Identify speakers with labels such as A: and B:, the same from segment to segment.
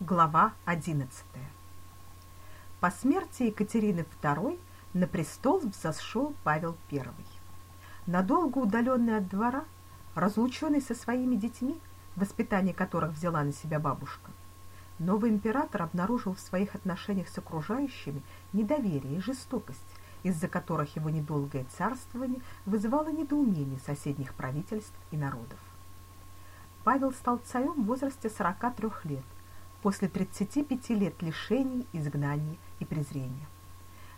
A: Глава 11. По смерти Екатерины II на престол взошел Павел I. Надолго удаленный от двора, разлученный со своими детьми, воспитание которых взяла на себя бабушка, новый император обнаружил в своих отношениях с окружающими недоверие и жестокость, из-за которых его недолгое царствование вызывало недоумение соседних правительств и народов. Павел стал царем в возрасте 43 лет – после 35 лет лишений, изгнания и презрения.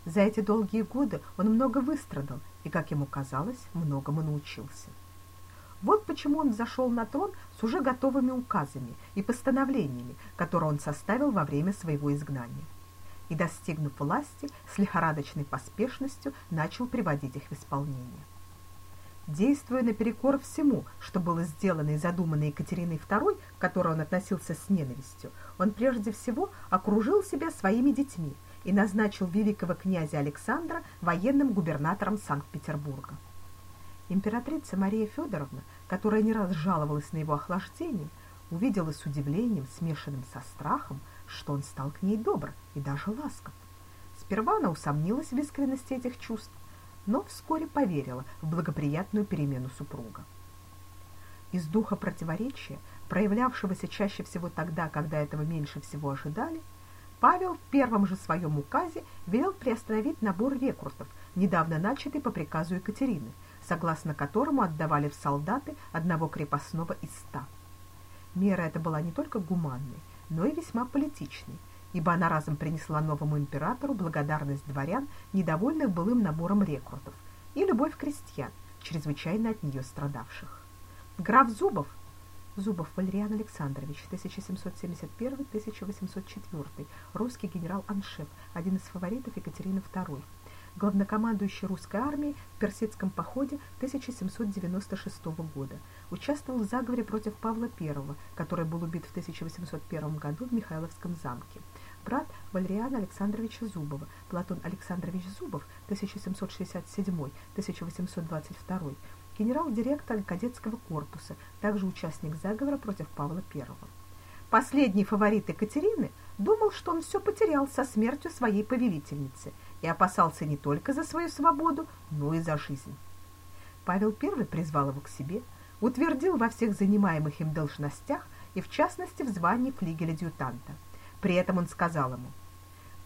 A: За эти долгие годы он много выстрадал и, как ему казалось, многому научился. Вот почему он зашел на трон с уже готовыми указами и постановлениями, которые он составил во время своего изгнания. И, достигнув власти, с лихорадочной поспешностью начал приводить их в исполнение. Действуя наперекор всему, что было сделано и задумано Екатериной II, к которой он относился с ненавистью, он прежде всего окружил себя своими детьми и назначил великого князя Александра военным губернатором Санкт-Петербурга. Императрица Мария Федоровна, которая не раз жаловалась на его охлаждение, увидела с удивлением, смешанным со страхом, что он стал к ней добр и даже ласков. Сперва она усомнилась в искренности этих чувств, но вскоре поверила в благоприятную перемену супруга. Из духа противоречия, проявлявшегося чаще всего тогда, когда этого меньше всего ожидали, Павел в первом же своем указе велел приостановить набор рекрутов, недавно начатый по приказу Екатерины, согласно которому отдавали в солдаты одного крепостного из ста. Мера эта была не только гуманной, но и весьма политичной, ибо она разом принесла новому императору благодарность дворян, недовольных былым набором рекрутов, и любовь крестьян, чрезвычайно от нее страдавших. Граф Зубов, Зубов Валериан Александрович, 1771-1804, русский генерал-аншеф, один из фаворитов Екатерины II, главнокомандующий русской армией в персидском походе 1796 года, участвовал в заговоре против Павла I, который был убит в 1801 году в Михайловском замке брат Валериана Александровича Зубова, Платон Александрович Зубов, 1767-1822, генерал-директор кадетского корпуса, также участник заговора против Павла I. Последний фаворит Екатерины думал, что он все потерял со смертью своей повелительницы и опасался не только за свою свободу, но и за жизнь. Павел I призвал его к себе, утвердил во всех занимаемых им должностях и в частности в звании флигеля-дьютанта. При этом он сказал ему,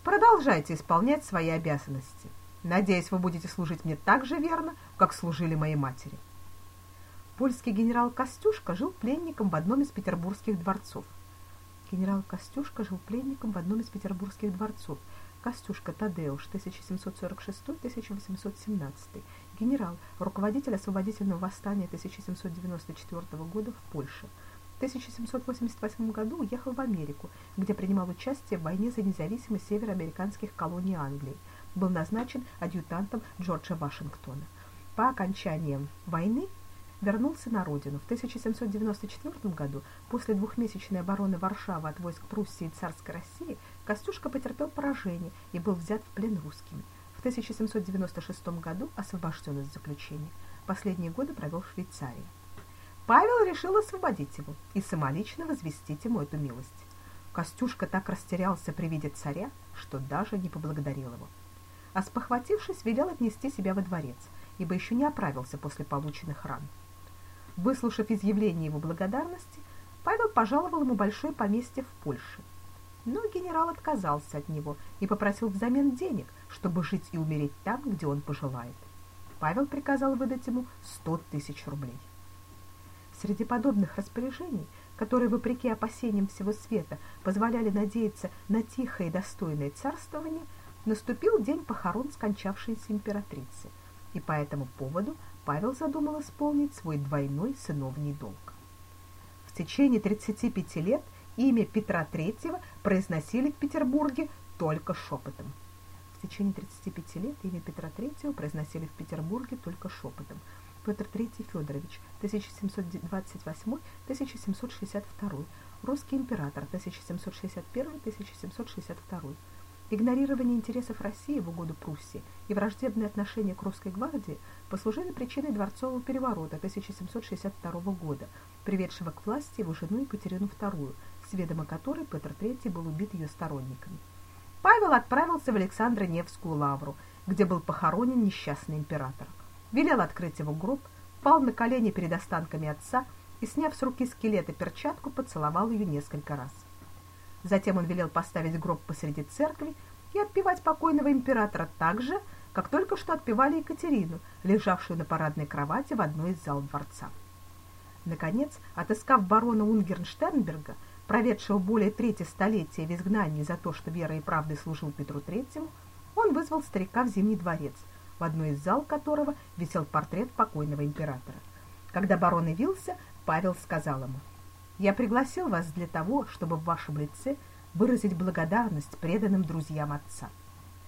A: «Продолжайте исполнять свои обязанности. Надеюсь, вы будете служить мне так же верно, как служили моей матери». Польский генерал Костюшка жил пленником в одном из петербургских дворцов. Генерал Костюшка жил пленником в одном из петербургских дворцов. Костюшка Тадеуш, 1746-1817. Генерал, руководитель освободительного восстания 1794 года в Польше. В 1788 году уехал в Америку, где принимал участие в войне за независимость североамериканских колоний Англии. Был назначен адъютантом Джорджа Вашингтона. По окончании войны вернулся на родину. В 1794 году, после двухмесячной обороны Варшавы от войск Пруссии и царской России, Костюшка потерпел поражение и был взят в плен русскими. В 1796 году освобожден из заключения. Последние годы провел в Швейцарии. Павел решил освободить его и самолично возвестить ему эту милость. Костюшка так растерялся при виде царя, что даже не поблагодарил его. А спохватившись, велел отнести себя во дворец, ибо еще не оправился после полученных ран. Выслушав изъявление его благодарности, Павел пожаловал ему большое поместье в Польше. Но генерал отказался от него и попросил взамен денег, чтобы жить и умереть там, где он пожелает. Павел приказал выдать ему сто тысяч рублей. Среди подобных распоряжений, которые, вопреки опасениям всего света, позволяли надеяться на тихое и достойное царствование, наступил день похорон скончавшейся императрицы, и по этому поводу Павел задумал исполнить свой двойной сыновний долг. В течение 35 лет имя Петра III произносили в Петербурге только шепотом. В течение 35 лет имя Петра III произносили в Петербурге только шепотом – Петр III Федорович, 1728-1762, русский император, 1761-1762. Игнорирование интересов России в угоду Пруссии и враждебное отношение к русской гвардии послужили причиной дворцового переворота 1762 года, приведшего к власти его жену Екатерину II, с ведома которой Петр III был убит ее сторонниками. Павел отправился в Александро-Невскую лавру, где был похоронен несчастный император. Велел открыть его гроб, пал на колени перед останками отца и, сняв с руки скелета перчатку, поцеловал ее несколько раз. Затем он велел поставить гроб посреди церкви и отпевать покойного императора так же, как только что отпевали Екатерину, лежавшую на парадной кровати в одной из зал дворца. Наконец, отыскав барона Унгернштернберга, проведшего более трети столетия в изгнании за то, что верой и правдой служил Петру Третьему, он вызвал старика в Зимний дворец, в одной из зал которого висел портрет покойного императора. Когда барон явился, Павел сказал ему, «Я пригласил вас для того, чтобы в вашем лице выразить благодарность преданным друзьям отца».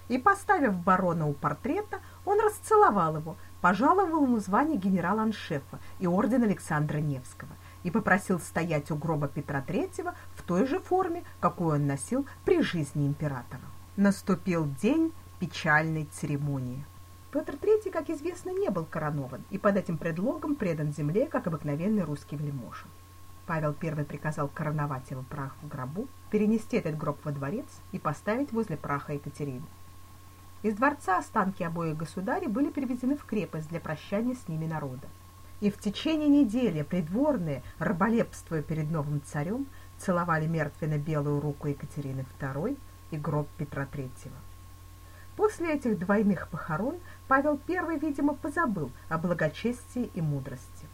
A: И, поставив барона у портрета, он расцеловал его, пожаловал ему звание генерала-аншефа и орден Александра Невского и попросил стоять у гроба Петра III в той же форме, какую он носил при жизни императора. Наступил день печальной церемонии. Петр III, как известно, не был коронован и под этим предлогом предан земле, как обыкновенный русский вельможа. Павел I приказал короновать его прах в гробу, перенести этот гроб во дворец и поставить возле праха Екатерины. Из дворца останки обоих государей были перевезены в крепость для прощания с ними народа. И в течение недели придворные, раболепствуя перед новым царем, целовали мертвенно-белую руку Екатерины II и гроб Петра III. После этих двойных похорон Павел I, видимо, позабыл о благочестии и мудрости.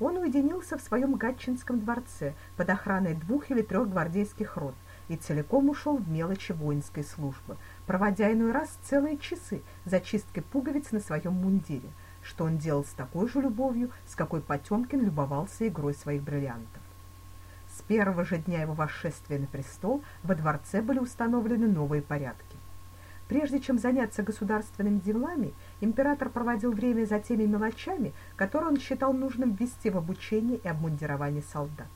A: Он уединился в своем Гатчинском дворце под охраной двух или трех гвардейских рот и целиком ушел в мелочи воинской службы, проводя иной раз целые часы за чисткой пуговиц на своем мундире, что он делал с такой же любовью, с какой Потемкин любовался игрой своих бриллиантов. С первого же дня его восшествия на престол во дворце были установлены новые порядки. Прежде чем заняться государственными делами, император проводил время за теми мелочами, которые он считал нужным ввести в обучение и обмундирование солдат.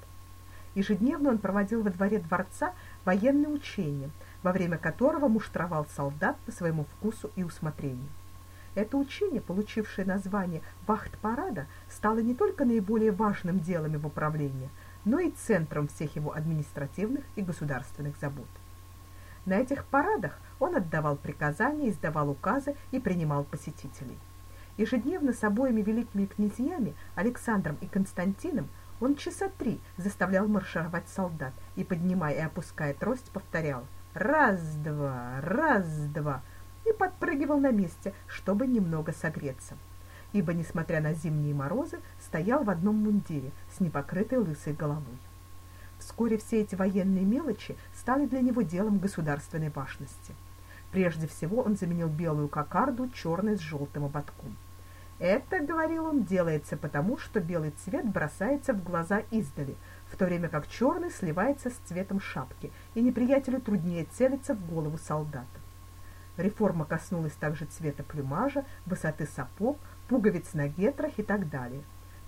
A: Ежедневно он проводил во дворе дворца военные учения, во время которого муштровал солдат по своему вкусу и усмотрению. Это учение, получившее название «Вахт-парада», стало не только наиболее важным делом его правления, но и центром всех его административных и государственных забот. На этих парадах он отдавал приказания, издавал указы и принимал посетителей. Ежедневно с обоими великими князьями, Александром и Константином, он часа три заставлял маршировать солдат и, поднимая и опуская трость, повторял «раз-два, раз-два» и подпрыгивал на месте, чтобы немного согреться. Ибо, несмотря на зимние морозы, стоял в одном мундире с непокрытой лысой головой. Вскоре все эти военные мелочи стали для него делом государственной важности. Прежде всего он заменил белую кокарду черной с желтым ободком. Это, говорил он, делается потому, что белый цвет бросается в глаза издали, в то время как черный сливается с цветом шапки, и неприятелю труднее целиться в голову солдата. Реформа коснулась также цвета плюмажа, высоты сапог, пуговиц на гетрах и так далее.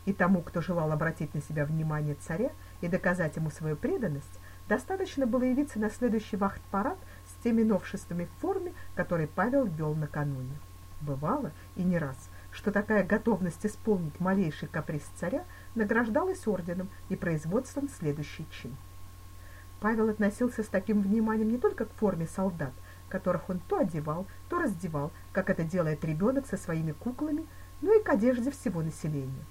A: И тому, кто желал обратить на себя внимание царя и доказать ему свою преданность, достаточно было явиться на следующий вахт-парад с теми новшествами в форме, которые Павел ввел накануне. Бывало, и не раз, что такая готовность исполнить малейший каприз царя награждалась орденом и производством следующий чин. Павел относился с таким вниманием не только к форме солдат, которых он то одевал, то раздевал, как это делает ребенок со своими куклами, но и к одежде всего населения.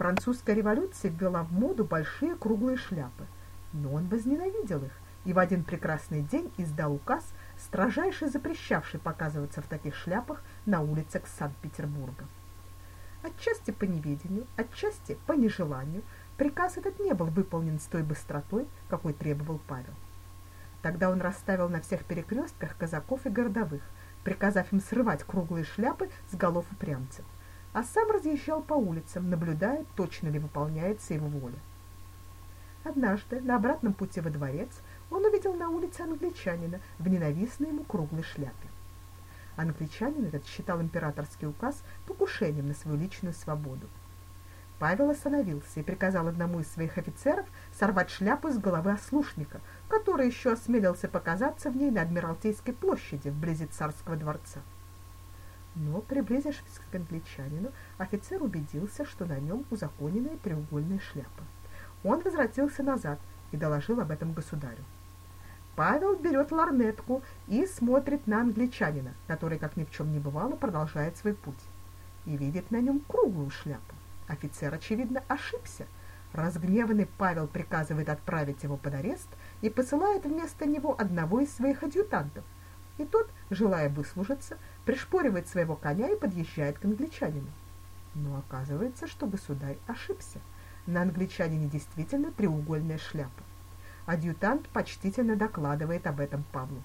A: Французская революция ввела в моду большие круглые шляпы, но он возненавидел их и в один прекрасный день издал указ, строжайше запрещавший показываться в таких шляпах на улицах Санкт-Петербурга. Отчасти по неведению, отчасти по нежеланию, приказ этот не был выполнен с той быстротой, какой требовал Павел. Тогда он расставил на всех перекрестках казаков и городовых, приказав им срывать круглые шляпы с голов упрямцев а сам разъезжал по улицам, наблюдая, точно ли выполняется его воля. Однажды на обратном пути во дворец он увидел на улице англичанина в ненавистной ему круглой шляпе. Англичанин этот считал императорский указ покушением на свою личную свободу. Павел остановился и приказал одному из своих офицеров сорвать шляпу с головы ослушника, который еще осмелился показаться в ней на Адмиралтейской площади вблизи царского дворца. Но, приблизившись к англичанину, офицер убедился, что на нем узаконенная треугольная шляпа. Он возвратился назад и доложил об этом государю. Павел берет ларнетку и смотрит на англичанина, который, как ни в чем не бывало, продолжает свой путь, и видит на нем круглую шляпу. Офицер, очевидно, ошибся. Разгневанный Павел приказывает отправить его под арест и посылает вместо него одного из своих адъютантов. И тот, желая выслужиться, пришпоривает своего коня и подъезжает к англичанину. Но оказывается, что государь ошибся. На англичанине действительно треугольная шляпа. Адъютант почтительно докладывает об этом Павлу.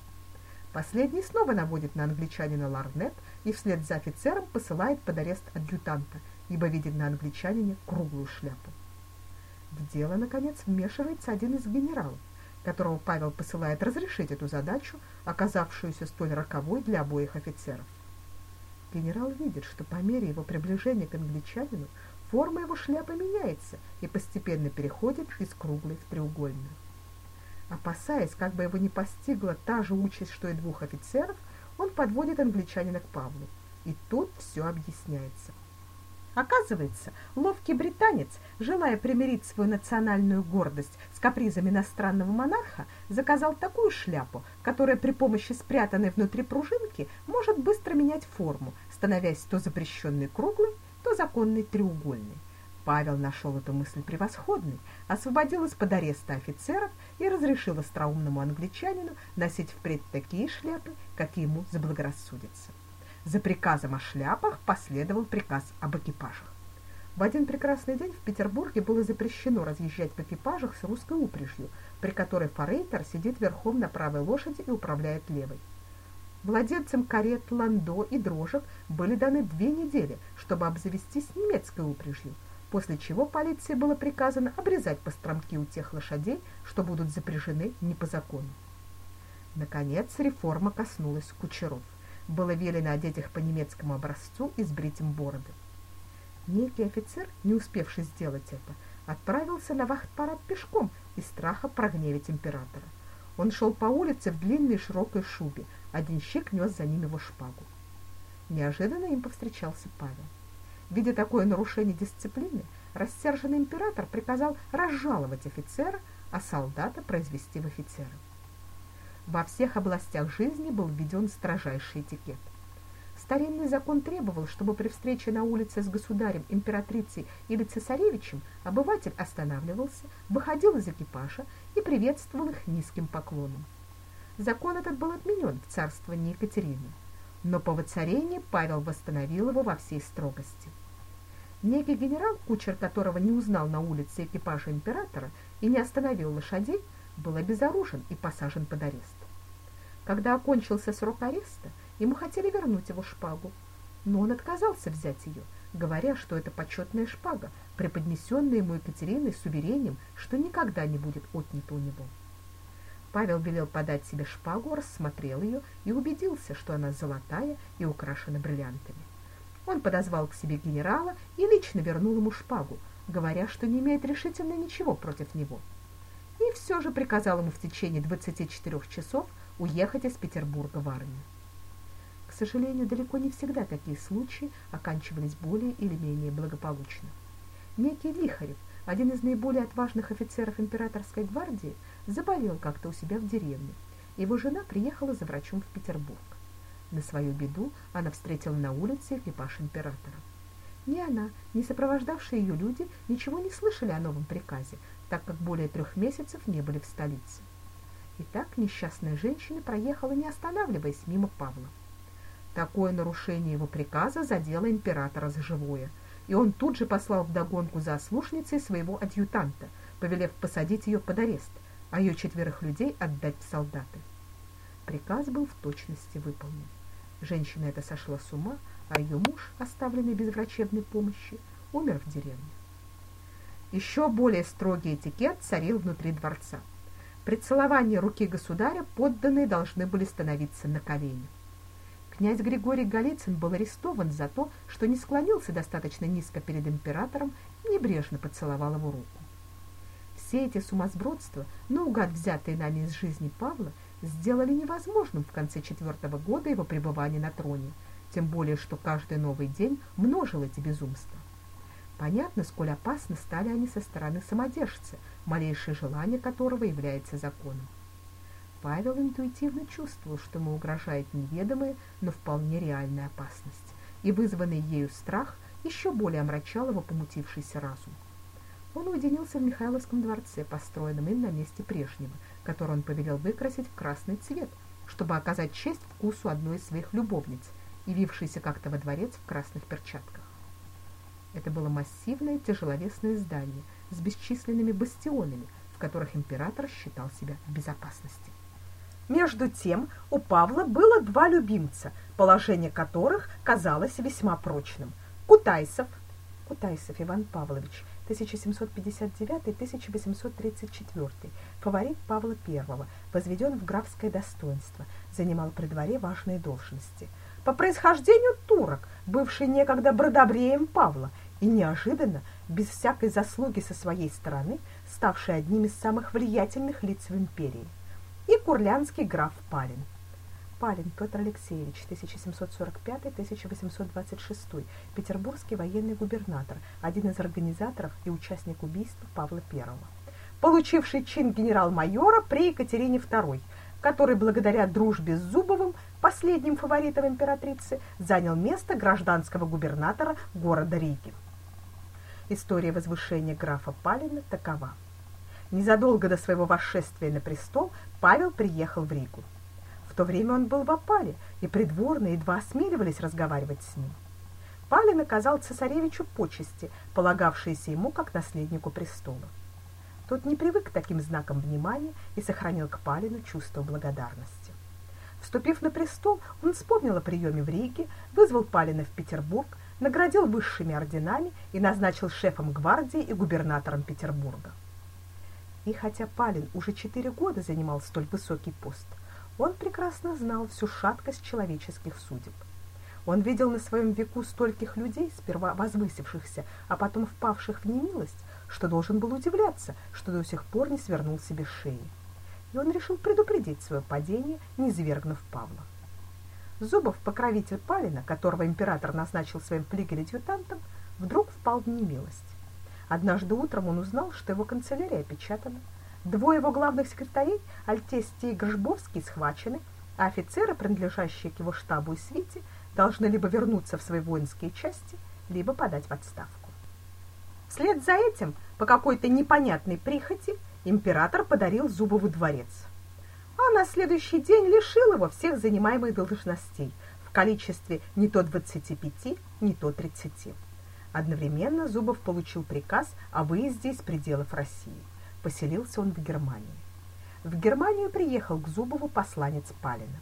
A: Последний снова наводит на англичанина ларнет и вслед за офицером посылает под арест адъютанта, ибо видит на англичанине круглую шляпу. В дело, наконец, вмешивается один из генералов, которого Павел посылает разрешить эту задачу, оказавшуюся столь роковой для обоих офицеров. Генерал видит, что по мере его приближения к англичанину форма его шляпы меняется и постепенно переходит из круглой в треугольную. Опасаясь, как бы его не постигла та же участь, что и двух офицеров, он подводит англичанина к Павлу. И тут все объясняется. Оказывается, ловкий британец, желая примирить свою национальную гордость с капризами иностранного монарха, заказал такую шляпу, которая при помощи спрятанной внутри пружинки может быстро менять форму, становясь то запрещенной круглой, то законной треугольной. Павел нашел эту мысль превосходной, освободил из-под ареста офицеров и разрешил остроумному англичанину носить впредь такие шляпы, какие ему заблагорассудится. За приказом о шляпах последовал приказ об экипажах. В один прекрасный день в Петербурге было запрещено разъезжать в экипажах с русской упряжью, при которой форейтер сидит верхом на правой лошади и управляет левой. Владельцам карет, ландо и дрожек были даны две недели, чтобы обзавестись немецкой упряжью, после чего полиции было приказано обрезать постромки у тех лошадей, что будут запряжены не по закону. Наконец, реформа коснулась кучеров было велено одеть их по немецкому образцу и сбрить им бороды. Некий офицер, не успевший сделать это, отправился на вахт-парад пешком из страха прогневить императора. Он шел по улице в длинной широкой шубе, один щик нес за ним его шпагу. Неожиданно им повстречался Павел. Видя такое нарушение дисциплины, рассерженный император приказал разжаловать офицера, а солдата произвести в офицеры. Во всех областях жизни был введен строжайший этикет. Старинный закон требовал, чтобы при встрече на улице с государем, императрицей или цесаревичем обыватель останавливался, выходил из экипажа и приветствовал их низким поклоном. Закон этот был отменен в царствовании Екатерины, но по воцарении Павел восстановил его во всей строгости. Некий генерал, кучер которого не узнал на улице экипажа императора и не остановил лошадей, был обезоружен и посажен под арест. Когда окончился срок ареста, ему хотели вернуть его шпагу, но он отказался взять ее, говоря, что это почетная шпага, преподнесенная ему Екатериной с уверением, что никогда не будет отнята у него. Павел велел подать себе шпагу, рассмотрел ее и убедился, что она золотая и украшена бриллиантами. Он подозвал к себе генерала и лично вернул ему шпагу, говоря, что не имеет решительно ничего против него – и все же приказал ему в течение 24 часов уехать из Петербурга в армию. К сожалению, далеко не всегда такие случаи оканчивались более или менее благополучно. Некий Лихарев, один из наиболее отважных офицеров императорской гвардии, заболел как-то у себя в деревне. Его жена приехала за врачом в Петербург. На свою беду она встретила на улице экипаж императора. Ни она, ни сопровождавшие ее люди ничего не слышали о новом приказе, так как более трех месяцев не были в столице. Итак, несчастная женщина проехала, не останавливаясь, мимо Павла. Такое нарушение его приказа задело императора за живое, и он тут же послал вдогонку за ослушницей своего адъютанта, повелев посадить ее под арест, а ее четверых людей отдать в солдаты. Приказ был в точности выполнен. Женщина эта сошла с ума, а ее муж, оставленный без врачебной помощи, умер в деревне. Еще более строгий этикет царил внутри дворца. При целовании руки государя подданные должны были становиться на колени. Князь Григорий Голицын был арестован за то, что не склонился достаточно низко перед императором и небрежно поцеловал его руку. Все эти сумасбродства, наугад взятые нами из жизни Павла, сделали невозможным в конце четвертого года его пребывания на троне, тем более что каждый новый день множил эти безумства. Понятно, сколь опасно стали они со стороны самодержца, малейшее желание которого является законом. Павел интуитивно чувствовал, что ему угрожает неведомая, но вполне реальная опасность, и вызванный ею страх еще более омрачал его помутившийся разум. Он уединился в Михайловском дворце, построенном им на месте прежнего, который он повелел выкрасить в красный цвет, чтобы оказать честь вкусу одной из своих любовниц, явившейся как-то во дворец в красных перчатках. Это было массивное тяжеловесное здание с бесчисленными бастионами, в которых император считал себя в безопасности. Между тем у Павла было два любимца, положение которых казалось весьма прочным. Кутайсов, Кутайсов Иван Павлович, 1759-1834, фаворит Павла I, возведен в графское достоинство, занимал при дворе важные должности. По происхождению турок, бывший некогда бродобреем Павла, и неожиданно, без всякой заслуги со своей стороны, ставший одним из самых влиятельных лиц в империи. И курлянский граф Палин. Палин Петр Алексеевич, 1745-1826, петербургский военный губернатор, один из организаторов и участник убийства Павла I, получивший чин генерал-майора при Екатерине II, который благодаря дружбе с Зубовым, последним фаворитом императрицы, занял место гражданского губернатора города Риги. История возвышения графа Палина такова. Незадолго до своего восшествия на престол Павел приехал в Ригу. То время он был в опале, и придворные едва осмеливались разговаривать с ним. Палин оказал цесаревичу почести, полагавшиеся ему как наследнику престола. Тот не привык к таким знакам внимания и сохранил к Палину чувство благодарности. Вступив на престол, он вспомнил о приеме в Риге, вызвал Палина в Петербург, наградил высшими орденами и назначил шефом гвардии и губернатором Петербурга. И хотя Палин уже четыре года занимал столь высокий пост, он прекрасно знал всю шаткость человеческих судеб. Он видел на своем веку стольких людей, сперва возвысившихся, а потом впавших в немилость, что должен был удивляться, что до сих пор не свернул себе шеи. И он решил предупредить свое падение, не извергнув Павла. Зубов, покровитель Палина, которого император назначил своим флигель-адъютантом, вдруг впал в немилость. Однажды утром он узнал, что его канцелярия опечатана. Двое его главных секретарей, Альтестий и Гржбовский, схвачены, а офицеры, принадлежащие к его штабу и свите, должны либо вернуться в свои воинские части, либо подать в отставку. Вслед за этим, по какой-то непонятной прихоти, император подарил Зубову дворец – а на следующий день лишил его всех занимаемых должностей в количестве не то 25, не то 30. Одновременно Зубов получил приказ о выезде из пределов России. Поселился он в Германии. В Германию приехал к Зубову посланец Палина.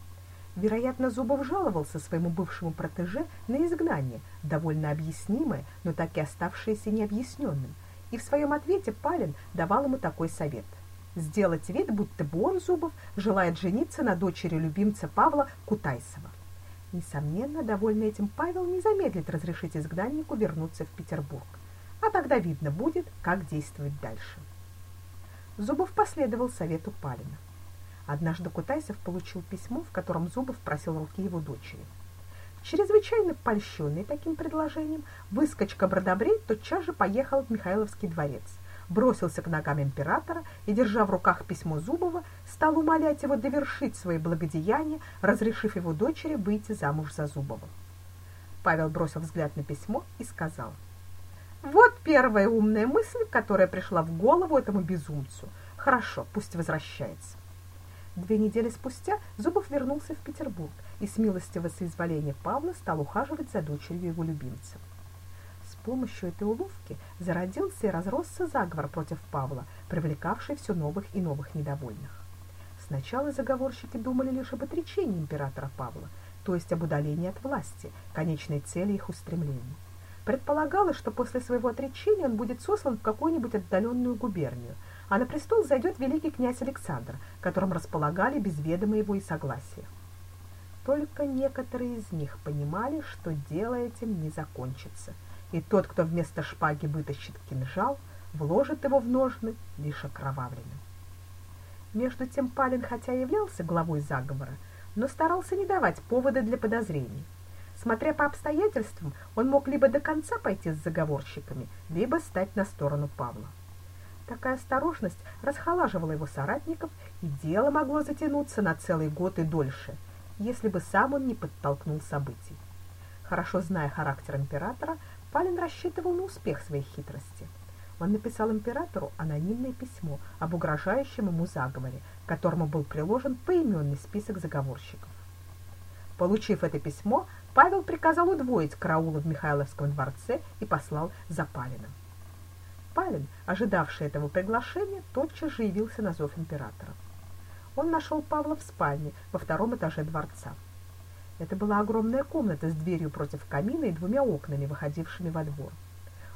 A: Вероятно, Зубов жаловался своему бывшему протеже на изгнание, довольно объяснимое, но так и оставшееся необъясненным. И в своем ответе Палин давал ему такой совет – сделать вид, будто бы он, Зубов, желает жениться на дочери любимца Павла Кутайсова. Несомненно, довольный этим Павел не замедлит разрешить изгнаннику вернуться в Петербург. А тогда видно будет, как действовать дальше. Зубов последовал совету Палина. Однажды Кутайсов получил письмо, в котором Зубов просил руки его дочери. Чрезвычайно польщенный таким предложением, выскочка Бродобрей тотчас же поехал в Михайловский дворец – бросился к ногам императора и, держа в руках письмо Зубова, стал умолять его довершить свои благодеяния, разрешив его дочери выйти замуж за Зубова. Павел бросил взгляд на письмо и сказал: "Вот первая умная мысль, которая пришла в голову этому безумцу. Хорошо, пусть возвращается". Две недели спустя Зубов вернулся в Петербург и с милостивого соизволения Павла стал ухаживать за дочерью его любимца помощью этой уловки зародился и разросся заговор против Павла, привлекавший все новых и новых недовольных. Сначала заговорщики думали лишь об отречении императора Павла, то есть об удалении от власти, конечной цели их устремлений. Предполагалось, что после своего отречения он будет сослан в какую-нибудь отдаленную губернию, а на престол зайдет великий князь Александр, которым располагали без ведома его и согласия. Только некоторые из них понимали, что дело этим не закончится – и тот, кто вместо шпаги вытащит кинжал, вложит его в ножны лишь окровавленным. Между тем Палин хотя и являлся главой заговора, но старался не давать повода для подозрений. Смотря по обстоятельствам, он мог либо до конца пойти с заговорщиками, либо стать на сторону Павла. Такая осторожность расхолаживала его соратников, и дело могло затянуться на целый год и дольше, если бы сам он не подтолкнул событий. Хорошо зная характер императора, Палин рассчитывал на успех своей хитрости. Он написал императору анонимное письмо об угрожающем ему заговоре, к которому был приложен поименный список заговорщиков. Получив это письмо, Павел приказал удвоить караулы в Михайловском дворце и послал за Палиным. Палин, ожидавший этого приглашения, тотчас же явился на зов императора. Он нашел Павла в спальне во втором этаже дворца. Это была огромная комната с дверью против камина и двумя окнами, выходившими во двор.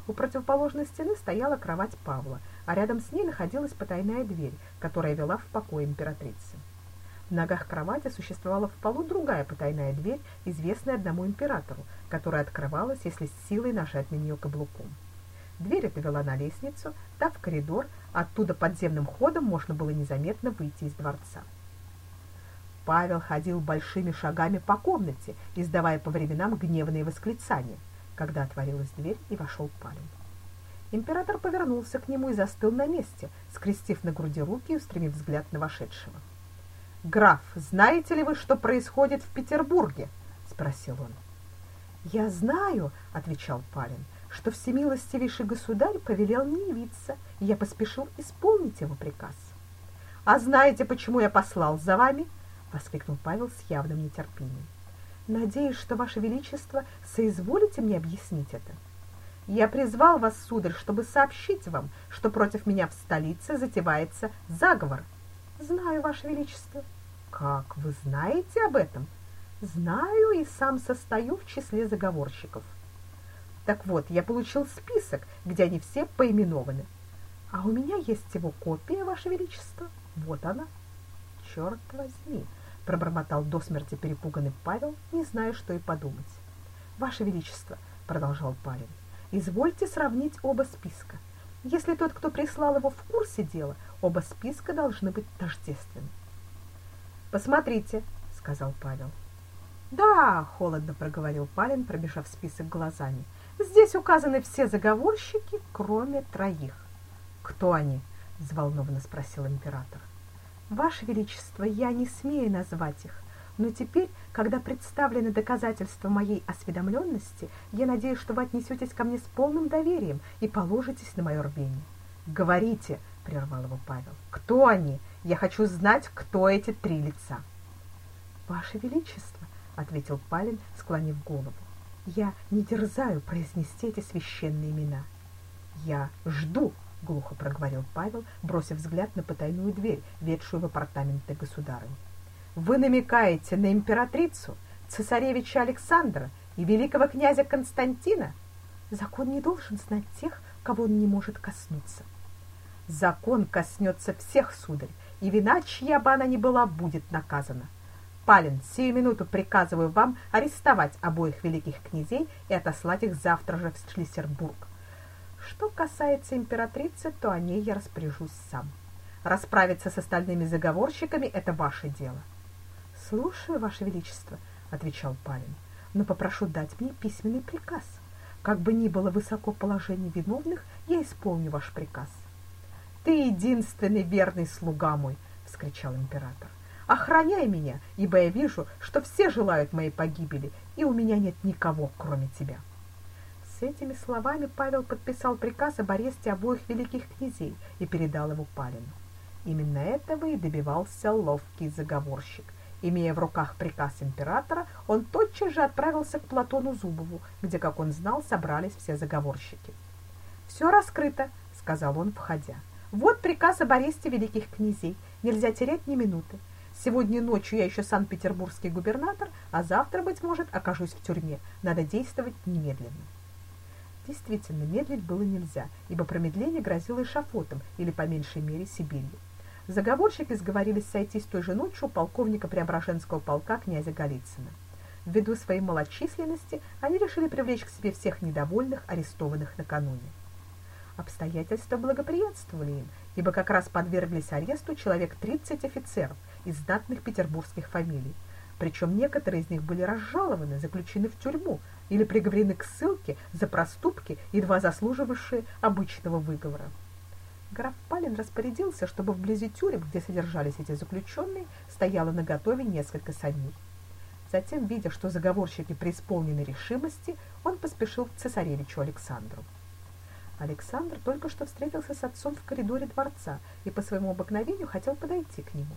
A: У противоположной стены стояла кровать Павла, а рядом с ней находилась потайная дверь, которая вела в покой императрицы. В ногах кровати существовала в полу другая потайная дверь, известная одному императору, которая открывалась, если с силой нажать на нее каблуком. Дверь эта вела на лестницу, та в коридор, оттуда подземным ходом можно было незаметно выйти из дворца. Павел ходил большими шагами по комнате, издавая по временам гневные восклицания, когда отворилась дверь и вошел Палин. Император повернулся к нему и застыл на месте, скрестив на груди руки и устремив взгляд на вошедшего. «Граф, знаете ли вы, что происходит в Петербурге?» — спросил он. «Я знаю», — отвечал Палин, — что всемилостивейший государь повелел мне явиться, и я поспешил исполнить его приказ. — А знаете, почему я послал за вами? — воскликнул Павел с явным нетерпением. — Надеюсь, что, Ваше Величество, соизволите мне объяснить это. Я призвал вас, сударь, чтобы сообщить вам, что против меня в столице затевается заговор. — Знаю, Ваше Величество. — Как вы знаете об этом? — Знаю и сам состою в числе заговорщиков. Так вот, я получил список, где они все поименованы. А у меня есть его копия, Ваше Величество. Вот она. Черт возьми, пробормотал до смерти перепуганный Павел, не зная, что и подумать. Ваше Величество, продолжал парень, извольте сравнить оба списка. Если тот, кто прислал его, в курсе дела, оба списка должны быть тождественны. Посмотрите, сказал Павел. Да, холодно проговорил Палин, пробежав список глазами. Здесь указаны все заговорщики, кроме троих. Кто они? взволнованно спросил император. Ваше величество, я не смею назвать их, но теперь, когда представлены доказательства моей осведомленности, я надеюсь, что вы отнесетесь ко мне с полным доверием и положитесь на мое рвение. Говорите, прервал его Павел. Кто они? Я хочу знать, кто эти три лица. Ваше величество, ответил Палин, склонив голову. Я не дерзаю произнести эти священные имена. Я жду, глухо проговорил Павел, бросив взгляд на потайную дверь, ведшую в апартаменты государыни. Вы намекаете на императрицу, цесаревича Александра и великого князя Константина? Закон не должен знать тех, кого он не может коснуться. Закон коснется всех, сударь, и вина, чья бы она ни была, будет наказана. Палин, сию минуту приказываю вам арестовать обоих великих князей и отослать их завтра же в Шлиссербург. Что касается императрицы, то о ней я распоряжусь сам. Расправиться с остальными заговорщиками это ваше дело. Слушаю, ваше величество, отвечал Палин. Но попрошу дать мне письменный приказ. Как бы ни было высоко положение виновных, я исполню ваш приказ. Ты единственный верный слуга мой, вскричал император. Охраняй меня, ибо я вижу, что все желают моей погибели, и у меня нет никого, кроме тебя. С этими словами Павел подписал приказ об аресте обоих великих князей и передал его Палину. Именно этого и добивался ловкий заговорщик. Имея в руках приказ императора, он тотчас же отправился к Платону Зубову, где, как он знал, собрались все заговорщики. «Все раскрыто», — сказал он, входя. «Вот приказ об аресте великих князей. Нельзя терять ни минуты. Сегодня ночью я еще санкт-петербургский губернатор, а завтра, быть может, окажусь в тюрьме. Надо действовать немедленно. Действительно, медлить было нельзя, ибо промедление грозило эшафотом или, по меньшей мере, Сибирью. Заговорщики сговорились сойтись той же ночью у полковника Преображенского полка князя Голицына. Ввиду своей малочисленности они решили привлечь к себе всех недовольных, арестованных накануне. Обстоятельства благоприятствовали им, ибо как раз подверглись аресту человек 30 офицеров, из знатных петербургских фамилий. Причем некоторые из них были разжалованы, заключены в тюрьму или приговорены к ссылке за проступки, едва заслуживавшие обычного выговора. Граф Палин распорядился, чтобы вблизи тюрем, где содержались эти заключенные, стояло наготове несколько саней. Затем, видя, что заговорщики преисполнены решимости, он поспешил к цесаревичу Александру. Александр только что встретился с отцом в коридоре дворца и по своему обыкновению хотел подойти к нему.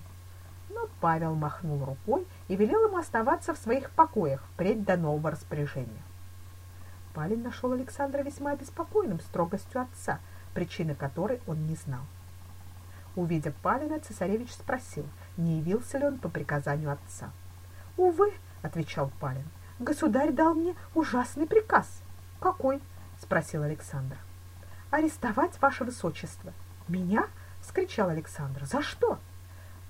A: Но Павел махнул рукой и велел ему оставаться в своих покоях впредь до нового распоряжения. Палин нашел Александра весьма обеспокоенным строгостью отца, причины которой он не знал. Увидев Палина, цесаревич спросил, не явился ли он по приказанию отца. «Увы», — отвечал Палин, — «государь дал мне ужасный приказ». «Какой?» — спросил Александр. «Арестовать ваше высочество». «Меня?» — вскричал Александр. «За что?»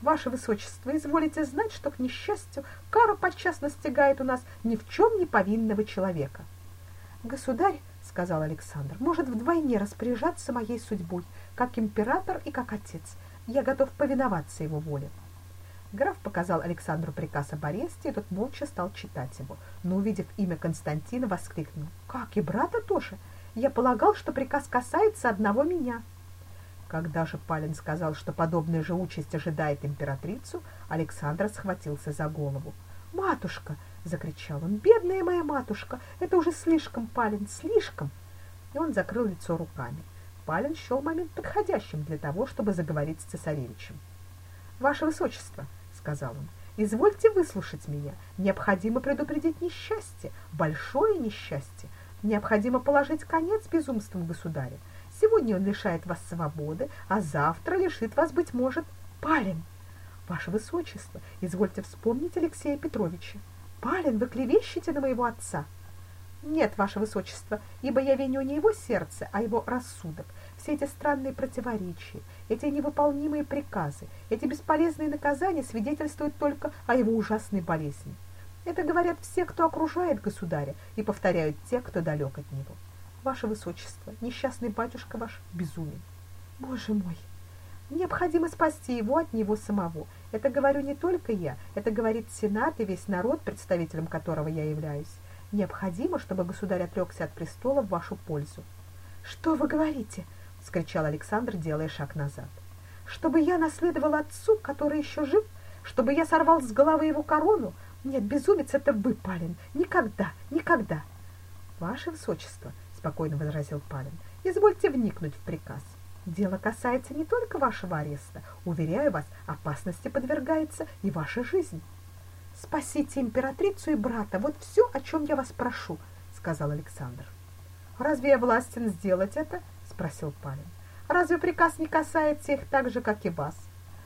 A: «Ваше высочество, изволите знать, что, к несчастью, кара подчас настигает у нас ни в чем не повинного человека». «Государь, — сказал Александр, — может вдвойне распоряжаться моей судьбой, как император и как отец. Я готов повиноваться его воле». Граф показал Александру приказ об аресте, и тот молча стал читать его, но, увидев имя Константина, воскликнул. «Как и брата тоже? Я полагал, что приказ касается одного меня». Когда же Палин сказал, что подобная же участь ожидает императрицу, Александр схватился за голову. «Матушка!» — закричал он. «Бедная моя матушка! Это уже слишком, Палин, слишком!» И он закрыл лицо руками. Палин счел момент подходящим для того, чтобы заговорить с цесаревичем. «Ваше высочество!» сказал он. Извольте выслушать меня. Необходимо предупредить несчастье, большое несчастье. Необходимо положить конец безумствам государя. Сегодня он лишает вас свободы, а завтра лишит вас, быть может, Палин. Ваше Высочество, извольте вспомнить Алексея Петровича. Палин, вы клевещете на моего отца. Нет, Ваше Высочество, ибо я виню не его сердце, а его рассудок. Все эти странные противоречия, эти невыполнимые приказы, эти бесполезные наказания свидетельствуют только о его ужасной болезни. Это говорят все, кто окружает государя, и повторяют те, кто далек от него. Ваше Высочество, несчастный батюшка ваш безумен. Боже мой! Необходимо спасти его от него самого. Это говорю не только я, это говорит Сенат и весь народ, представителем которого я являюсь. Необходимо, чтобы государь отрекся от престола в вашу пользу. Что вы говорите? — скричал Александр, делая шаг назад. «Чтобы я наследовал отцу, который еще жив? Чтобы я сорвал с головы его корону? Нет, безумец, это вы, Палин. Никогда, никогда!» «Ваше высочество», — спокойно возразил Палин, — «извольте вникнуть в приказ. Дело касается не только вашего ареста. Уверяю вас, опасности подвергается и ваша жизнь». «Спасите императрицу и брата, вот все, о чем я вас прошу», — сказал Александр. «Разве я властен сделать это?» спросил Палин. Разве приказ не касается их так же, как и вас?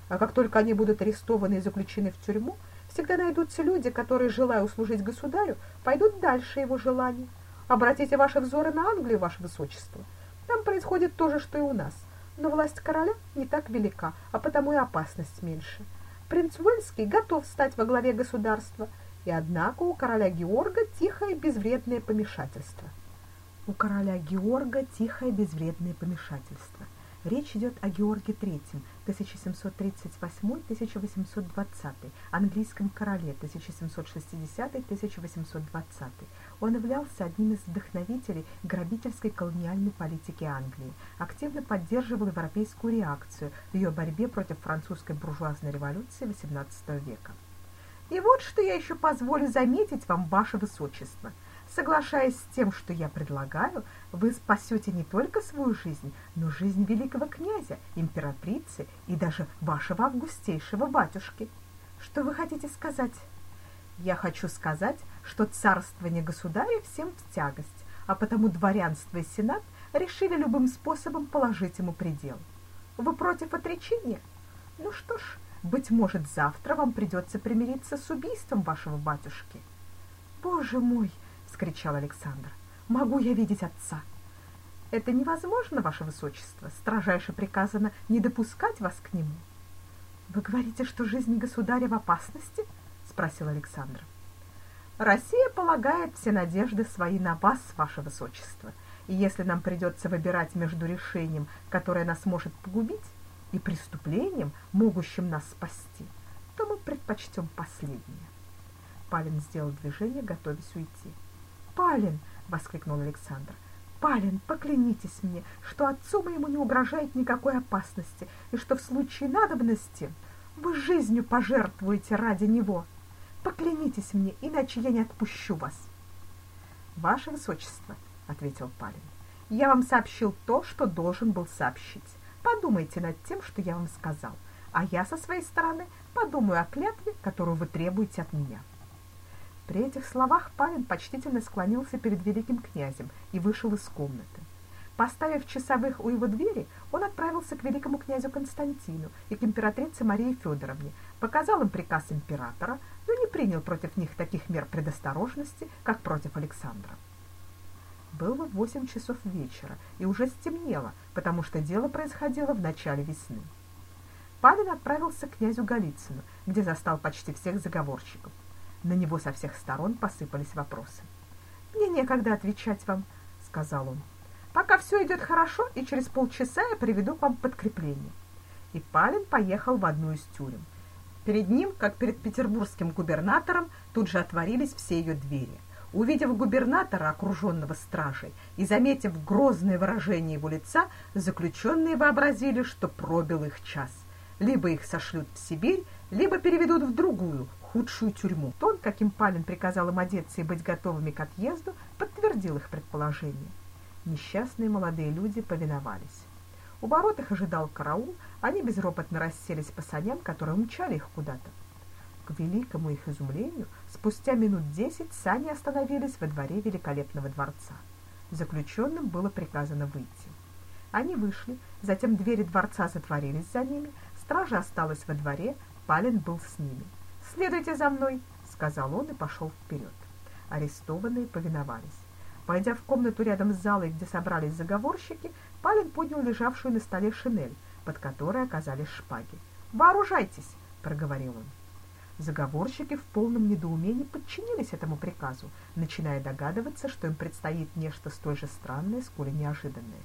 A: А как только они будут арестованы и заключены в тюрьму, всегда найдутся люди, которые, желая услужить государю, пойдут дальше его желаний. Обратите ваши взоры на Англию, ваше высочество. Там происходит то же, что и у нас. Но власть короля не так велика, а потому и опасность меньше. Принц Уэльский готов стать во главе государства, и однако у короля Георга тихое безвредное помешательство – у короля Георга тихое безвредное помешательство. Речь идет о Георге III, 1738-1820, английском короле 1760-1820. Он являлся одним из вдохновителей грабительской колониальной политики Англии, активно поддерживал европейскую реакцию в ее борьбе против французской буржуазной революции XVIII века. И вот что я еще позволю заметить вам, ваше высочество – Соглашаясь с тем, что я предлагаю, вы спасете не только свою жизнь, но жизнь великого князя, императрицы и даже вашего августейшего батюшки. Что вы хотите сказать? Я хочу сказать, что царствование государя всем в тягость, а потому дворянство и сенат решили любым способом положить ему предел. Вы против отречения? Ну что ж, быть может, завтра вам придется примириться с убийством вашего батюшки. Боже мой, вскричал Александр. Могу я видеть отца? Это невозможно, ваше высочество. Строжайше приказано не допускать вас к нему. Вы говорите, что жизнь государя в опасности? спросил Александр. Россия полагает все надежды свои на вас, ваше высочество. И если нам придется выбирать между решением, которое нас может погубить, и преступлением, могущим нас спасти, то мы предпочтем последнее. Палин сделал движение, готовясь уйти. Палин!» — воскликнул Александр. Палин, поклянитесь мне, что отцу моему не угрожает никакой опасности, и что в случае надобности вы жизнью пожертвуете ради него. Поклянитесь мне, иначе я не отпущу вас. Ваше высочество, ответил Палин. Я вам сообщил то, что должен был сообщить. Подумайте над тем, что я вам сказал, а я со своей стороны подумаю о клятве, которую вы требуете от меня. При этих словах Павин почтительно склонился перед великим князем и вышел из комнаты. Поставив часовых у его двери, он отправился к великому князю Константину и к императрице Марии Федоровне, показал им приказ императора, но не принял против них таких мер предосторожности, как против Александра. Было восемь часов вечера, и уже стемнело, потому что дело происходило в начале весны. Павин отправился к князю Голицыну, где застал почти всех заговорщиков. На него со всех сторон посыпались вопросы. "Мне некогда отвечать вам", сказал он. "Пока все идет хорошо, и через полчаса я приведу к вам подкрепление". И Палин поехал в одну из тюрем. Перед ним, как перед петербургским губернатором, тут же отворились все ее двери. Увидев губернатора, окруженного стражей, и заметив грозное выражение его лица, заключенные вообразили, что пробил их час. Либо их сошлют в Сибирь, либо переведут в другую, худшую тюрьму. Тон, каким Палин приказал им одеться и быть готовыми к отъезду, подтвердил их предположение. Несчастные молодые люди повиновались. У ворот их ожидал караул, они безропотно расселись по саням, которые умчали их куда-то. К великому их изумлению, спустя минут десять сани остановились во дворе великолепного дворца. Заключенным было приказано выйти. Они вышли, затем двери дворца затворились за ними, стража осталась во дворе, Палин был с ними. Следуйте за мной, сказал он и пошел вперед. Арестованные повиновались. Войдя в комнату рядом с залой, где собрались заговорщики, Палин поднял лежавшую на столе шинель, под которой оказались шпаги. "Вооружайтесь", проговорил он. Заговорщики в полном недоумении подчинились этому приказу, начиная догадываться, что им предстоит нечто столь же странное, сколь и неожиданное.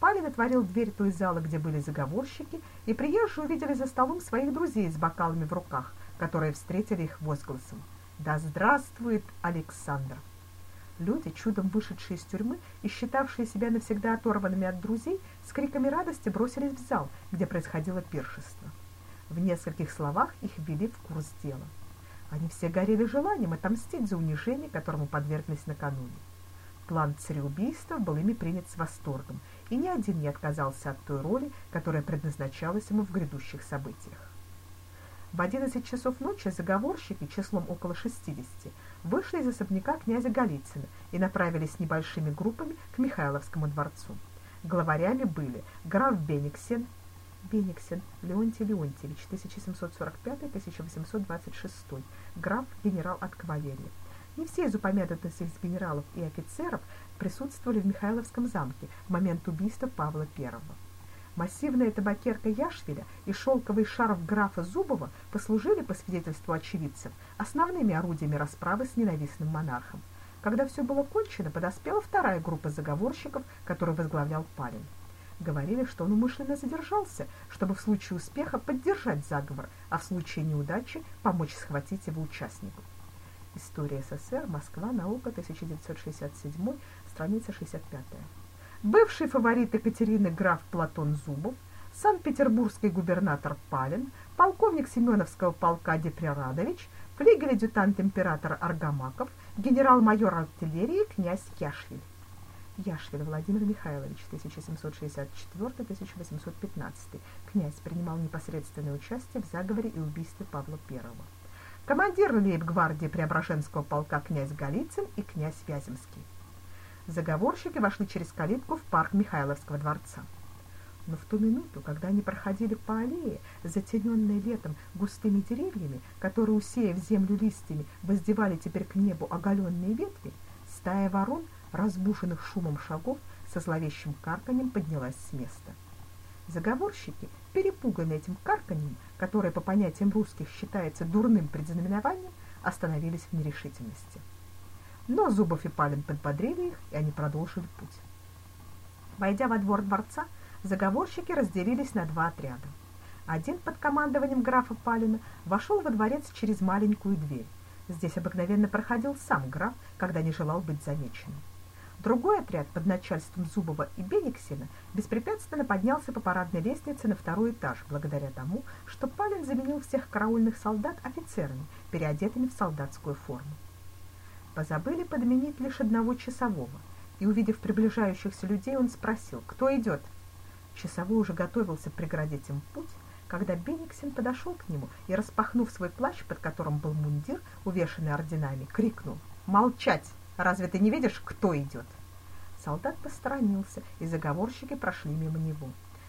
A: Палин отворил дверь той залы, где были заговорщики, и приезжие увидели за столом своих друзей с бокалами в руках, которые встретили их возгласом «Да здравствует Александр!». Люди, чудом вышедшие из тюрьмы и считавшие себя навсегда оторванными от друзей, с криками радости бросились в зал, где происходило пиршество. В нескольких словах их ввели в курс дела. Они все горели желанием отомстить за унижение, которому подверглись накануне. План цареубийства был ими принят с восторгом, и ни один не отказался от той роли, которая предназначалась ему в грядущих событиях. В 11 часов ночи заговорщики числом около 60 вышли из особняка князя Голицына и направились небольшими группами к Михайловскому дворцу. Главарями были граф Бениксен, Бениксен Леонтий Леонтьевич 1745-1826, граф, генерал от кавалерии. Не все из упомянутых генералов и офицеров присутствовали в Михайловском замке в момент убийства Павла I. Массивная табакерка Яшвеля и шелковый шарф графа Зубова послужили, по свидетельству очевидцев, основными орудиями расправы с ненавистным монархом. Когда все было кончено, подоспела вторая группа заговорщиков, которую возглавлял Палин. Говорили, что он умышленно задержался, чтобы в случае успеха поддержать заговор, а в случае неудачи помочь схватить его участников. История СССР, Москва, наука, 1967, страница 65 бывший фаворит Екатерины граф Платон Зубов, санкт-петербургский губернатор Палин, полковник Семеновского полка Деприрадович, флигель-адъютант императора Аргамаков, генерал-майор артиллерии князь Яшвиль. Яшвиль Владимир Михайлович, 1764-1815. Князь принимал непосредственное участие в заговоре и убийстве Павла I. Командир лейб-гвардии Преображенского полка князь Голицын и князь Вяземский. Заговорщики вошли через калитку в парк Михайловского дворца. Но в ту минуту, когда они проходили по аллее, затененной летом густыми деревьями, которые, усеяв землю листьями, воздевали теперь к небу оголенные ветви, стая ворон, разбушенных шумом шагов, со зловещим карканьем поднялась с места. Заговорщики, перепуганные этим карканьем, которое по понятиям русских считается дурным предзнаменованием, остановились в нерешительности но Зубов и Палин подбодрили их, и они продолжили путь. Войдя во двор дворца, заговорщики разделились на два отряда. Один под командованием графа Палина вошел во дворец через маленькую дверь. Здесь обыкновенно проходил сам граф, когда не желал быть замеченным. Другой отряд под начальством Зубова и Бениксена беспрепятственно поднялся по парадной лестнице на второй этаж, благодаря тому, что Палин заменил всех караульных солдат офицерами, переодетыми в солдатскую форму. Позабыли подменить лишь одного часового, и, увидев приближающихся людей, он спросил, кто идет. Часовой уже готовился преградить им путь, когда Бениксен подошел к нему и, распахнув свой плащ, под которым был мундир, увешанный орденами, крикнул «Молчать! Разве ты не видишь, кто идет?» Солдат посторонился, и заговорщики прошли мимо него.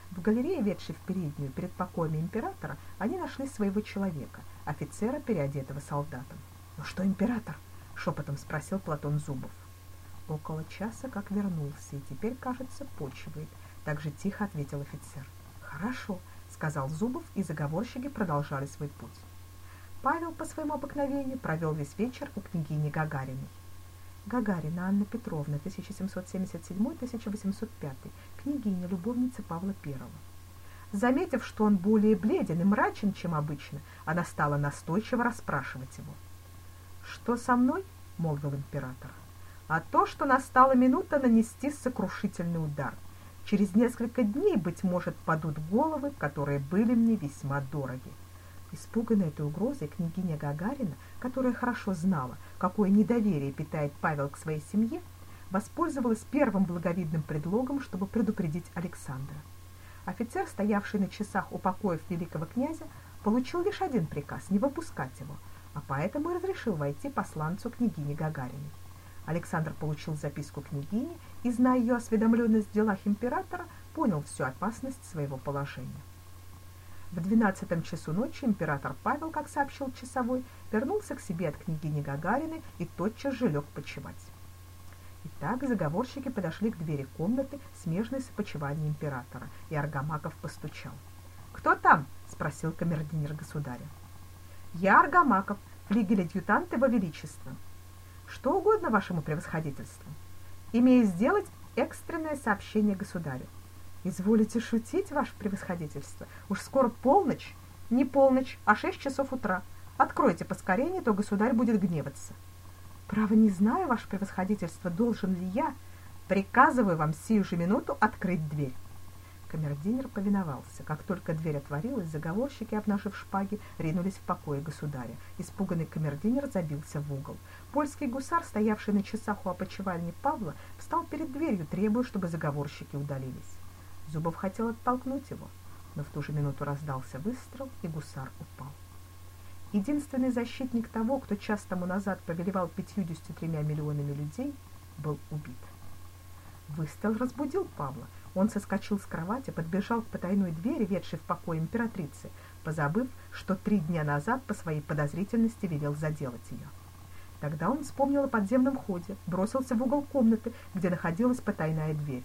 A: В галерее, ведшей в переднюю перед покоями императора, они нашли своего человека, офицера, переодетого солдатом. «Ну что, император?» — шепотом спросил Платон Зубов. Около часа как вернулся, и теперь, кажется, почивает. Так же тихо ответил офицер. «Хорошо», — сказал Зубов, и заговорщики продолжали свой путь. Павел по своему обыкновению провел весь вечер у княгини Гагариной. Гагарина Анна Петровна, 1777-1805, княгиня, любовница Павла I. Заметив, что он более бледен и мрачен, чем обычно, она стала настойчиво расспрашивать его. «Что со мной?» — молвил император. «А то, что настала минута нанести сокрушительный удар. Через несколько дней, быть может, падут головы, которые были мне весьма дороги. Испуганная этой угрозой, княгиня Гагарина, которая хорошо знала, какое недоверие питает Павел к своей семье, воспользовалась первым благовидным предлогом, чтобы предупредить Александра. Офицер, стоявший на часах у покоев великого князя, получил лишь один приказ – не выпускать его, а поэтому разрешил войти посланцу княгини Гагариной. Александр получил записку княгини и, зная ее осведомленность в делах императора, понял всю опасность своего положения. В двенадцатом часу ночи император Павел, как сообщил часовой, вернулся к себе от княгини Гагариной и тотчас же лег почевать. Итак, заговорщики подошли к двери комнаты, смежной с опочиванием императора, и Аргамаков постучал. «Кто там?» — спросил камердинер государя. «Я Аргамаков, флигель-адъютант его величества. Что угодно вашему превосходительству. Имею сделать экстренное сообщение государю. Изволите шутить, ваше превосходительство? Уж скоро полночь. Не полночь, а шесть часов утра. Откройте поскорее, не то государь будет гневаться. Право не знаю, ваше превосходительство, должен ли я. Приказываю вам сию же минуту открыть дверь. Камердинер повиновался. Как только дверь отворилась, заговорщики, обнажив шпаги, ринулись в покое государя. Испуганный камердинер забился в угол. Польский гусар, стоявший на часах у опочивальни Павла, встал перед дверью, требуя, чтобы заговорщики удалились. Зубов хотел оттолкнуть его, но в ту же минуту раздался выстрел, и гусар упал. Единственный защитник того, кто час тому назад повелевал пятьюдесятью тремя миллионами людей, был убит. Выстрел разбудил Павла. Он соскочил с кровати, подбежал к потайной двери, ведшей в покой императрицы, позабыв, что три дня назад по своей подозрительности велел заделать ее. Тогда он вспомнил о подземном ходе, бросился в угол комнаты, где находилась потайная дверь.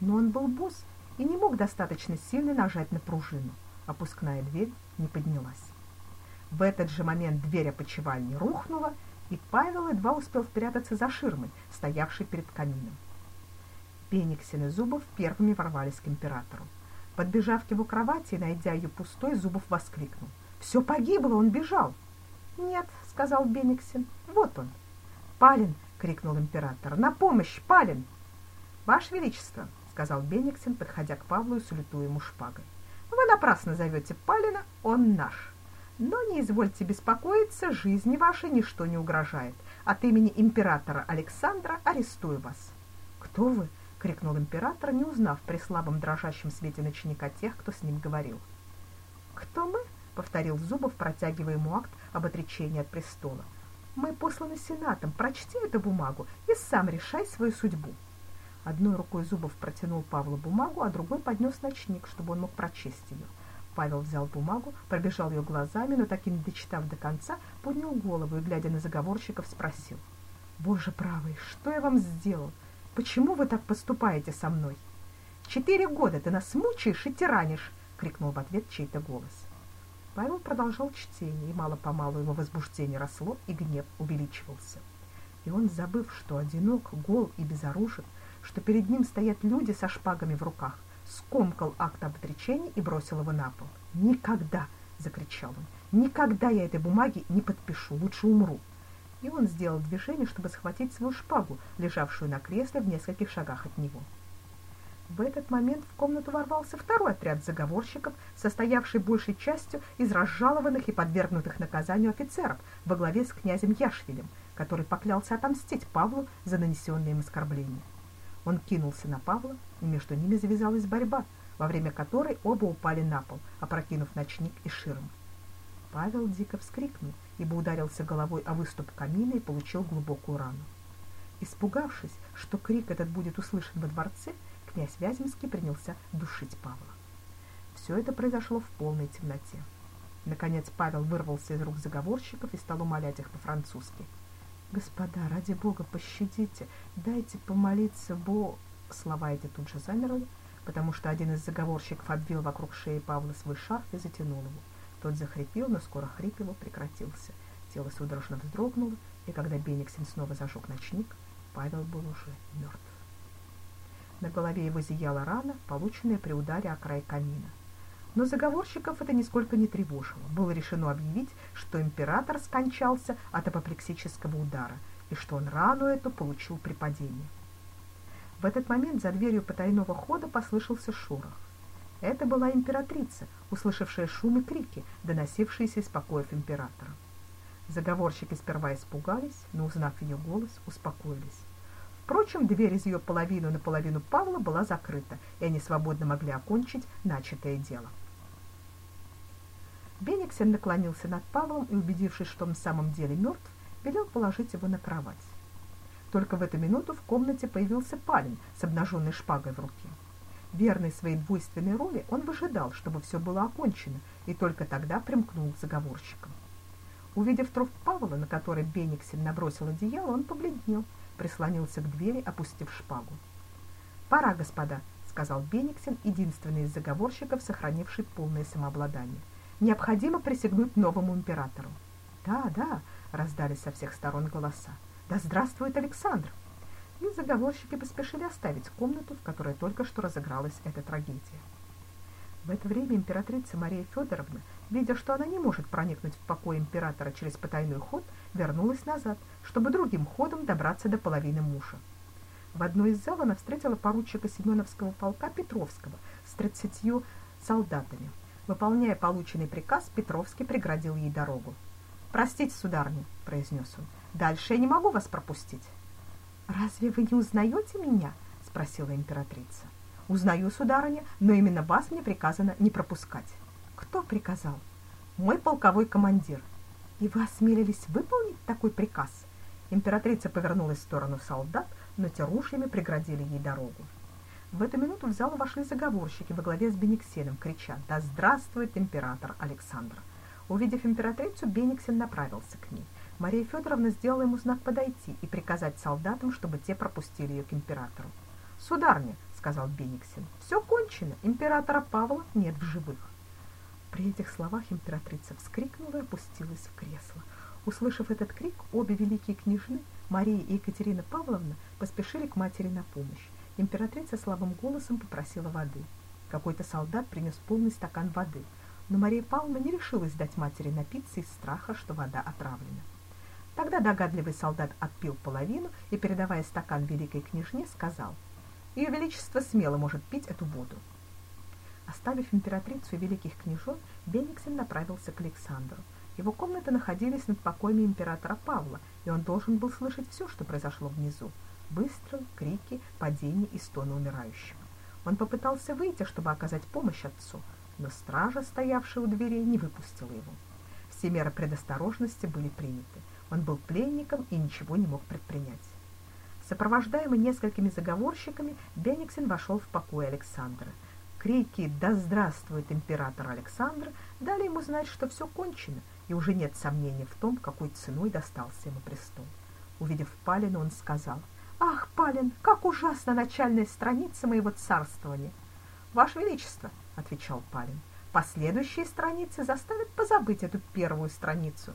A: Но он был босс и не мог достаточно сильно нажать на пружину. Опускная дверь не поднялась. В этот же момент дверь опочивальни рухнула, и Павел едва успел спрятаться за ширмой, стоявшей перед камином. Пениксин и Зубов первыми ворвались к императору. Подбежав к его кровати и найдя ее пустой, Зубов воскликнул. «Все погибло, он бежал!» «Нет», — сказал Бениксин, — «вот он». «Палин!» — крикнул император. «На помощь, Палин!» «Ваше Величество!» сказал Бениксен, подходя к Павлу и салютуя ему шпагой. Вы напрасно зовете Палина, он наш. Но не извольте беспокоиться, жизни вашей ничто не угрожает. От имени императора Александра арестую вас. Кто вы? Крикнул император, не узнав при слабом дрожащем свете ночника тех, кто с ним говорил. Кто мы? повторил Зубов, протягивая ему акт об отречении от престола. Мы посланы сенатом. Прочти эту бумагу и сам решай свою судьбу. Одной рукой Зубов протянул Павлу бумагу, а другой поднес ночник, чтобы он мог прочесть ее. Павел взял бумагу, пробежал ее глазами, но так и не дочитав до конца, поднял голову и, глядя на заговорщиков, спросил. «Боже правый, что я вам сделал? Почему вы так поступаете со мной?» «Четыре года ты нас мучаешь и тиранишь!» — крикнул в ответ чей-то голос. Павел продолжал чтение, и мало-помалу его возбуждение росло, и гнев увеличивался. И он, забыв, что одинок, гол и безоружен, что перед ним стоят люди со шпагами в руках, скомкал акт об отречении и бросил его на пол. «Никогда!» — закричал он. «Никогда я этой бумаги не подпишу, лучше умру!» И он сделал движение, чтобы схватить свою шпагу, лежавшую на кресле в нескольких шагах от него. В этот момент в комнату ворвался второй отряд заговорщиков, состоявший большей частью из разжалованных и подвергнутых наказанию офицеров во главе с князем Яшвилем, который поклялся отомстить Павлу за нанесенные им оскорбления. Он кинулся на Павла, и между ними завязалась борьба, во время которой оба упали на пол, опрокинув ночник и ширму. Павел дико вскрикнул, ибо ударился головой о выступ камина и получил глубокую рану. Испугавшись, что крик этот будет услышан во дворце, князь Вяземский принялся душить Павла. Все это произошло в полной темноте. Наконец Павел вырвался из рук заговорщиков и стал умолять их по-французски. «Господа, ради Бога, пощадите, дайте помолиться, бо...» Слова эти тут же замерли, потому что один из заговорщиков обвил вокруг шеи Павла свой шарф и затянул его. Тот захрипел, но скоро хрип его прекратился. Тело судорожно вздрогнуло, и когда Бениксин снова зажег ночник, Павел был уже мертв. На голове его зияла рана, полученная при ударе о край камина. Но заговорщиков это нисколько не тревожило. Было решено объявить, что император скончался от апоплексического удара и что он рану эту получил при падении. В этот момент за дверью потайного хода послышался шорох. Это была императрица, услышавшая шум и крики, доносившиеся из покоев императора. Заговорщики сперва испугались, но, узнав ее голос, успокоились. Впрочем, дверь из ее половину на половину Павла была закрыта, и они свободно могли окончить начатое дело. Бениксен наклонился над Павлом и, убедившись, что он в самом деле мертв, велел положить его на кровать. Только в эту минуту в комнате появился Палин с обнаженной шпагой в руке. Верный своей двойственной роли, он выжидал, чтобы все было окончено, и только тогда примкнул к заговорщикам. Увидев труп Павла, на который Бениксен набросил одеяло, он побледнел – прислонился к двери, опустив шпагу. «Пора, господа», — сказал Бениксен, единственный из заговорщиков, сохранивший полное самообладание. «Необходимо присягнуть новому императору». «Да, да», — раздались со всех сторон голоса. «Да здравствует Александр!» И заговорщики поспешили оставить комнату, в которой только что разыгралась эта трагедия. В это время императрица Мария Федоровна, видя, что она не может проникнуть в покой императора через потайной ход, вернулась назад, чтобы другим ходом добраться до половины мужа. В одной из зал она встретила поручика Семеновского полка Петровского с тридцатью солдатами. Выполняя полученный приказ, Петровский преградил ей дорогу. «Простите, сударыня», — произнес он, — «дальше я не могу вас пропустить». «Разве вы не узнаете меня?» — спросила императрица. Узнаю, сударыня, но именно вас мне приказано не пропускать. Кто приказал? Мой полковой командир. И вы осмелились выполнить такой приказ? Императрица повернулась в сторону солдат, но те ружьями преградили ей дорогу. В эту минуту в зал вошли заговорщики во главе с Бениксеном, крича «Да здравствует император Александр!». Увидев императрицу, Бениксен направился к ней. Мария Федоровна сделала ему знак подойти и приказать солдатам, чтобы те пропустили ее к императору. «Сударыня, сказал Бениксен. Все кончено, императора Павла нет в живых. При этих словах императрица вскрикнула и опустилась в кресло. Услышав этот крик, обе великие княжны, Мария и Екатерина Павловна, поспешили к матери на помощь. Императрица слабым голосом попросила воды. Какой-то солдат принес полный стакан воды, но Мария Павловна не решилась дать матери напиться из страха, что вода отравлена. Тогда догадливый солдат отпил половину и, передавая стакан великой княжне, сказал — ее Величество смело может пить эту воду. Оставив императрицу и великих княжон, Бениксен направился к Александру. Его комнаты находились над покоями императора Павла, и он должен был слышать все, что произошло внизу. Выстрел, крики, падения и стоны умирающего. Он попытался выйти, чтобы оказать помощь отцу, но стража, стоявшая у дверей, не выпустила его. Все меры предосторожности были приняты. Он был пленником и ничего не мог предпринять. Сопровождаемый несколькими заговорщиками, Бениксен вошел в покой Александра. Крики «Да здравствует император Александр!» дали ему знать, что все кончено, и уже нет сомнений в том, какой ценой достался ему престол. Увидев Палина, он сказал, «Ах, Палин, как ужасна начальная страница моего царствования!» «Ваше Величество!» — отвечал Палин. «Последующие страницы заставят позабыть эту первую страницу».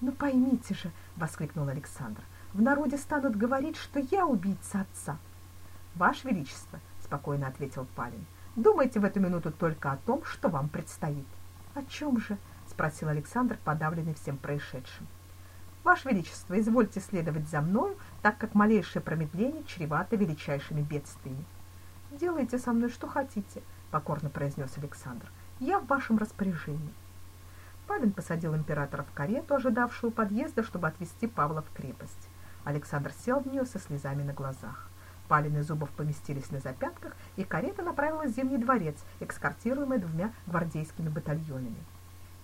A: «Ну поймите же!» — воскликнул Александр — в народе станут говорить, что я убийца отца. Ваше Величество, спокойно ответил Палин, думайте в эту минуту только о том, что вам предстоит. О чем же? спросил Александр, подавленный всем происшедшим. Ваше Величество, извольте следовать за мною, так как малейшее промедление чревато величайшими бедствиями. Делайте со мной что хотите, покорно произнес Александр. Я в вашем распоряжении. Павин посадил императора в карету, ожидавшую подъезда, чтобы отвезти Павла в крепость. Александр сел в нее со слезами на глазах. Палин и Зубов поместились на запятках, и карета направилась в Зимний дворец, экскортируемый двумя гвардейскими батальонами.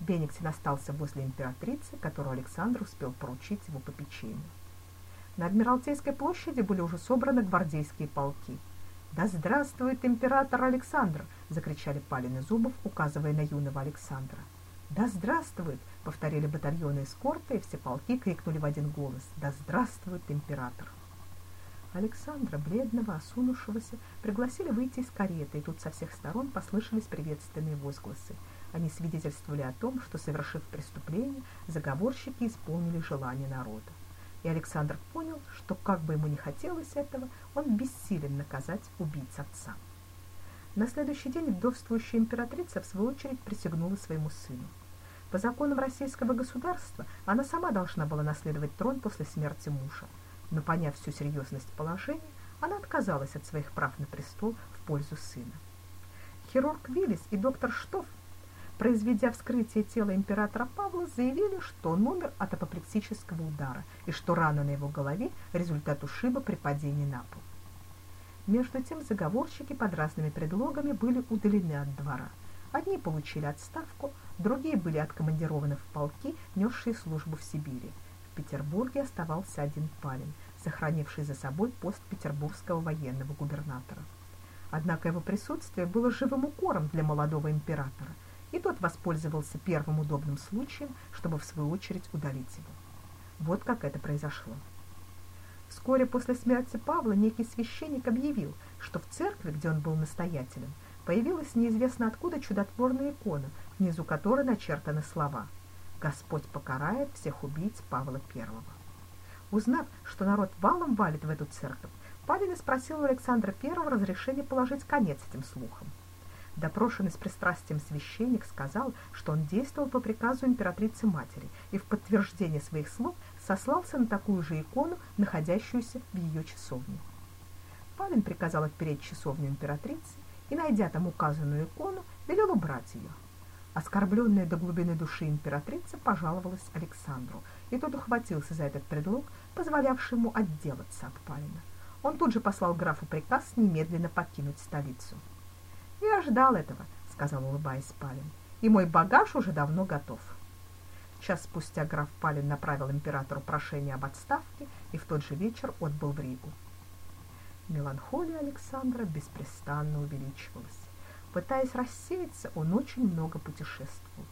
A: Бениксин остался возле императрицы, которую Александр успел поручить его попечению. На Адмиралтейской площади были уже собраны гвардейские полки. «Да здравствует император Александр!» — закричали Палин и Зубов, указывая на юного Александра. «Да здравствует!» — повторили батальоны эскорта, и все полки крикнули в один голос. «Да здравствует император!» Александра, бледного, осунувшегося, пригласили выйти из кареты, и тут со всех сторон послышались приветственные возгласы. Они свидетельствовали о том, что, совершив преступление, заговорщики исполнили желание народа. И Александр понял, что как бы ему ни хотелось этого, он бессилен наказать убийц отца. На следующий день вдовствующая императрица в свою очередь присягнула своему сыну. По законам российского государства она сама должна была наследовать трон после смерти мужа, но поняв всю серьезность положения, она отказалась от своих прав на престол в пользу сына. Хирург Виллис и доктор Штофф произведя вскрытие тела императора Павла, заявили, что он умер от апоплексического удара и что рана на его голове – результат ушиба при падении на пол. Между тем заговорщики под разными предлогами были удалены от двора. Одни получили отставку, другие были откомандированы в полки, несшие службу в Сибири. В Петербурге оставался один Палин, сохранивший за собой пост петербургского военного губернатора. Однако его присутствие было живым укором для молодого императора – и тот воспользовался первым удобным случаем, чтобы в свою очередь удалить его. Вот как это произошло. Вскоре после смерти Павла некий священник объявил, что в церкви, где он был настоятелем, появилась неизвестно откуда чудотворная икона, внизу которой начертаны слова «Господь покарает всех убийц Павла I». Узнав, что народ валом валит в эту церковь, Павел спросил у Александра I разрешения положить конец этим слухам. Допрошенный с пристрастием священник сказал, что он действовал по приказу императрицы-матери и в подтверждение своих слов сослался на такую же икону, находящуюся в ее часовне. Павин приказал отпереть часовню императрицы и, найдя там указанную икону, велел убрать ее. Оскорбленная до глубины души императрица пожаловалась Александру, и тот ухватился за этот предлог, позволявший ему отделаться от Павина. Он тут же послал графу приказ немедленно покинуть столицу. «Я ждал этого», — сказал, улыбаясь Палин, — «и мой багаж уже давно готов». Час спустя граф Палин направил императору прошение об отставке и в тот же вечер отбыл в Ригу. Меланхолия Александра беспрестанно увеличивалась. Пытаясь рассеяться, он очень много путешествовал.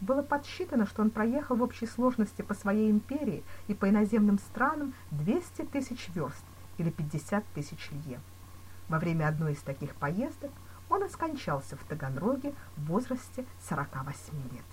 A: Было подсчитано, что он проехал в общей сложности по своей империи и по иноземным странам 200 тысяч верст или 50 тысяч лье. Во время одной из таких поездок он и скончался в Таганроге в возрасте 48 лет.